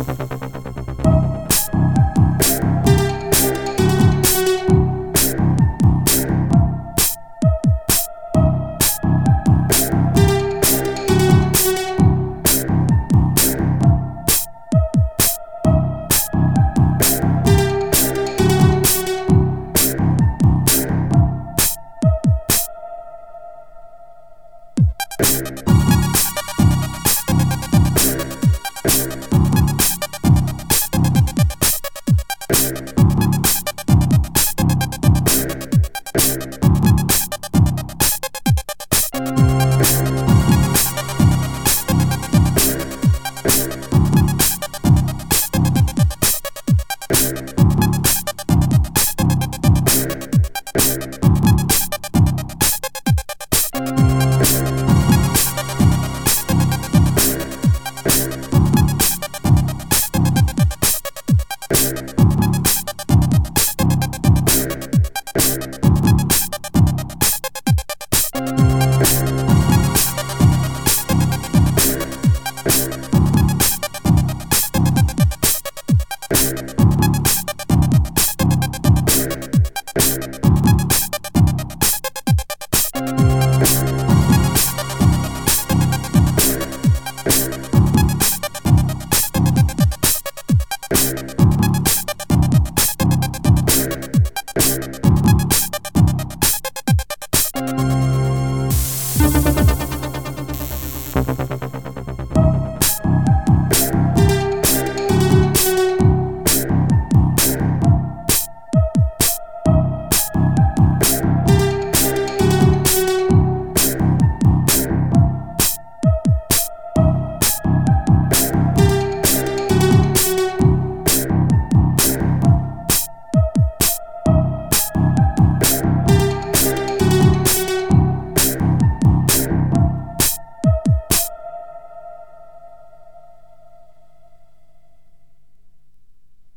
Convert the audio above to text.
you